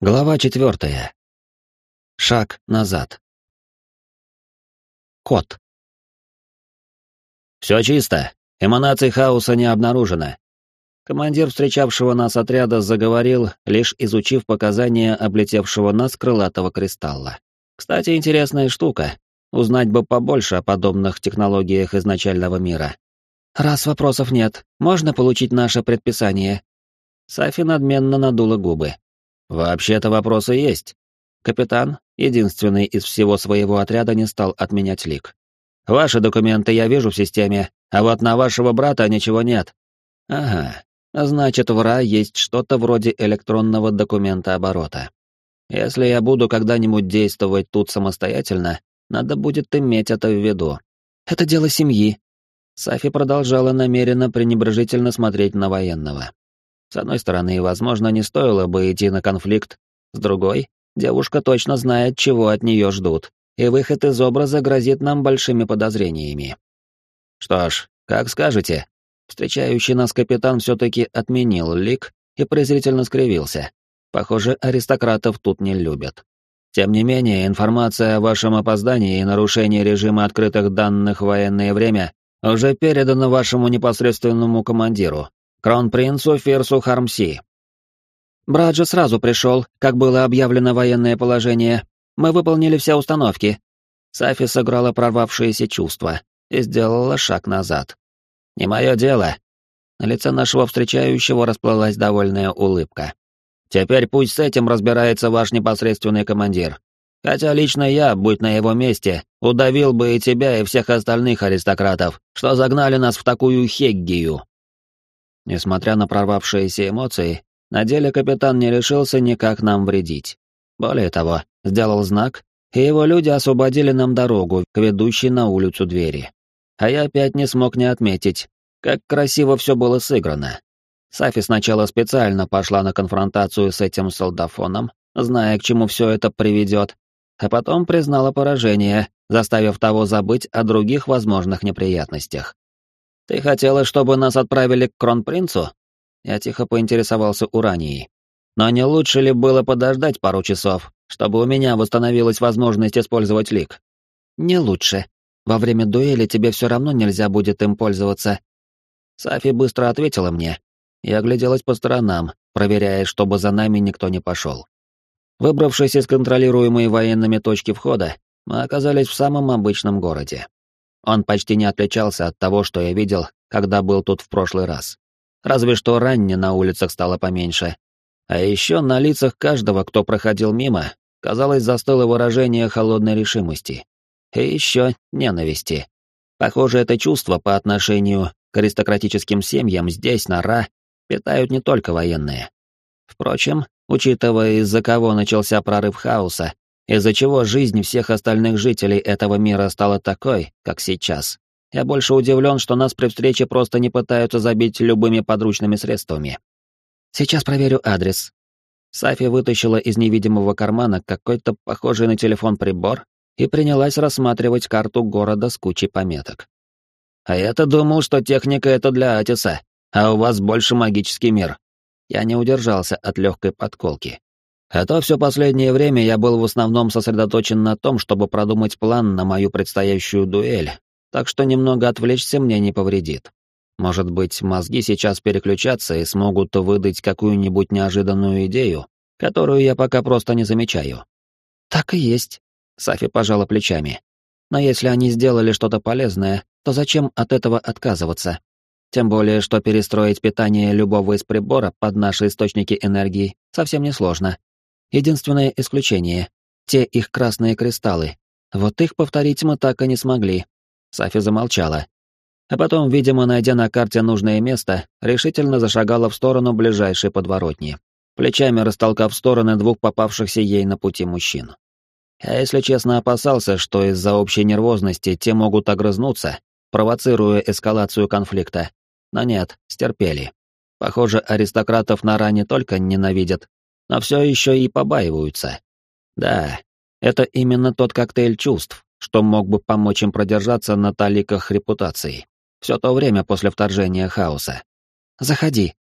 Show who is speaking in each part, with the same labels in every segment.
Speaker 1: Глава четвертая. Шаг назад. Кот. «Все чисто. Эманаций хаоса не обнаружено». Командир встречавшего нас отряда заговорил, лишь изучив показания облетевшего нас крылатого кристалла. Кстати, интересная штука. Узнать бы побольше о подобных технологиях изначального мира. «Раз вопросов нет, можно получить наше предписание?» Сафи надменно надула губы. «Вообще-то вопросы есть». Капитан, единственный из всего своего отряда, не стал отменять лик. «Ваши документы я вижу в системе, а вот на вашего брата ничего нет». «Ага, значит, в РА есть что-то вроде электронного документа оборота. Если я буду когда-нибудь действовать тут самостоятельно, надо будет иметь это в виду. Это дело семьи». Сафи продолжала намеренно пренебрежительно смотреть на военного. С одной стороны, возможно, не стоило бы идти на конфликт, с другой, девушка точно знает, чего от нее ждут, и выход из образа грозит нам большими подозрениями. Что ж, как скажете. Встречающий нас капитан все-таки отменил лик и презрительно скривился. Похоже, аристократов тут не любят. Тем не менее, информация о вашем опоздании и нарушении режима открытых данных в военное время уже передана вашему непосредственному командиру, кронпринцу Фирсу Хармси. Браджа сразу пришел, как было объявлено военное положение. Мы выполнили все установки. Сафи сыграла прорвавшееся чувство и сделала шаг назад. «Не мое дело». На лице нашего встречающего расплылась довольная улыбка. «Теперь пусть с этим разбирается ваш непосредственный командир. Хотя лично я, будь на его месте, удавил бы и тебя, и всех остальных аристократов, что загнали нас в такую хеггию. Несмотря на прорвавшиеся эмоции, на деле капитан не решился никак нам вредить. Более того, сделал знак, и его люди освободили нам дорогу к ведущей на улицу двери. А я опять не смог не отметить, как красиво все было сыграно. Сафи сначала специально пошла на конфронтацию с этим солдафоном, зная, к чему все это приведет, а потом признала поражение, заставив того забыть о других возможных неприятностях. «Ты хотела, чтобы нас отправили к кронпринцу?» Я тихо поинтересовался у Рании. «Но не лучше ли было подождать пару часов, чтобы у меня восстановилась возможность использовать лик?» «Не лучше. Во время дуэли тебе все равно нельзя будет им пользоваться». Сафи быстро ответила мне и огляделась по сторонам, проверяя, чтобы за нами никто не пошел. Выбравшись из контролируемой военными точки входа, мы оказались в самом обычном городе. Он почти не отличался от того, что я видел, когда был тут в прошлый раз. Разве что ранне на улицах стало поменьше. А еще на лицах каждого, кто проходил мимо, казалось, застыло выражение холодной решимости. И еще ненависти. Похоже, это чувство по отношению к аристократическим семьям здесь, на Ра, питают не только военные. Впрочем, учитывая, из-за кого начался прорыв хаоса, из-за чего жизнь всех остальных жителей этого мира стала такой, как сейчас. Я больше удивлен, что нас при встрече просто не пытаются забить любыми подручными средствами. Сейчас проверю адрес. Сафи вытащила из невидимого кармана какой-то похожий на телефон прибор и принялась рассматривать карту города с кучей пометок. А я-то думал, что техника это для Атиса, а у вас больше магический мир. Я не удержался от легкой подколки. А то все последнее время я был в основном сосредоточен на том, чтобы продумать план на мою предстоящую дуэль, так что немного отвлечься мне не повредит. Может быть, мозги сейчас переключатся и смогут выдать какую-нибудь неожиданную идею, которую я пока просто не замечаю. Так и есть. Сафи пожала плечами. Но если они сделали что-то полезное, то зачем от этого отказываться? Тем более, что перестроить питание любого из прибора под наши источники энергии совсем несложно. Единственное исключение — те их красные кристаллы. Вот их повторить мы так и не смогли. Сафи замолчала. А потом, видимо, найдя на карте нужное место, решительно зашагала в сторону ближайшей подворотни, плечами растолкав в стороны двух попавшихся ей на пути мужчин. А если честно, опасался, что из-за общей нервозности те могут огрызнуться, провоцируя эскалацию конфликта. Но нет, стерпели. Похоже, аристократов Нара не только ненавидят, но все еще и побаиваются. Да, это именно тот коктейль чувств, что мог бы помочь им продержаться на таликах репутации. Все то время после вторжения хаоса. «Заходи».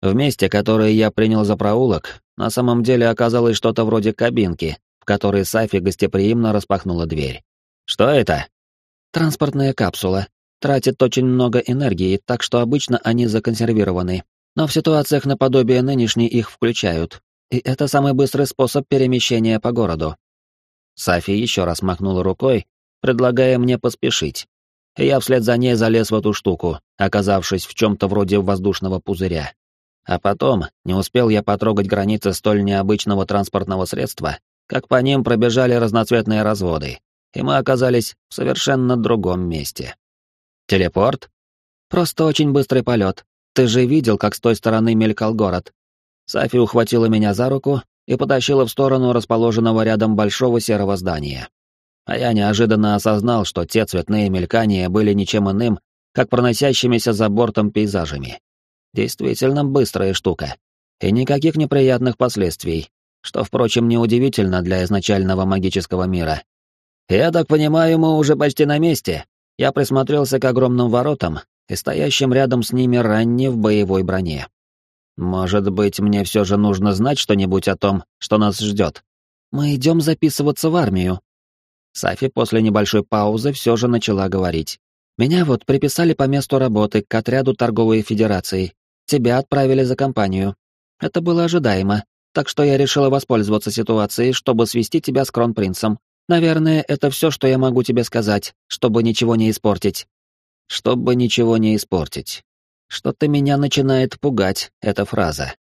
Speaker 1: В месте, которое я принял за проулок, на самом деле оказалось что-то вроде кабинки, в которой Сафи гостеприимно распахнула дверь. «Что это?» «Транспортная капсула. Тратит очень много энергии, так что обычно они законсервированы. Но в ситуациях наподобие нынешней их включают. И это самый быстрый способ перемещения по городу». Сафи еще раз махнула рукой, предлагая мне поспешить. И я вслед за ней залез в эту штуку, оказавшись в чем-то вроде воздушного пузыря. А потом, не успел я потрогать границы столь необычного транспортного средства, как по ним пробежали разноцветные разводы, и мы оказались в совершенно другом месте. Телепорт? Просто очень быстрый полет. Ты же видел, как с той стороны мелькал город. Сафи ухватила меня за руку и потащила в сторону расположенного рядом большого серого здания. А я неожиданно осознал, что те цветные мелькания были ничем иным, как проносящимися за бортом пейзажами. Действительно быстрая штука. И никаких неприятных последствий, что, впрочем, неудивительно для изначального магического мира. «Я так понимаю, мы уже почти на месте». Я присмотрелся к огромным воротам и стоящим рядом с ними ранне в боевой броне. Может быть, мне все же нужно знать что-нибудь о том, что нас ждет. Мы идем записываться в армию. Сафи после небольшой паузы все же начала говорить. Меня вот приписали по месту работы к отряду торговой федерации. Тебя отправили за компанию. Это было ожидаемо, так что я решила воспользоваться ситуацией, чтобы свести тебя с кронпринцем. Наверное, это все, что я могу тебе сказать, чтобы ничего не испортить. Чтобы ничего не испортить. Что-то меня начинает пугать эта фраза.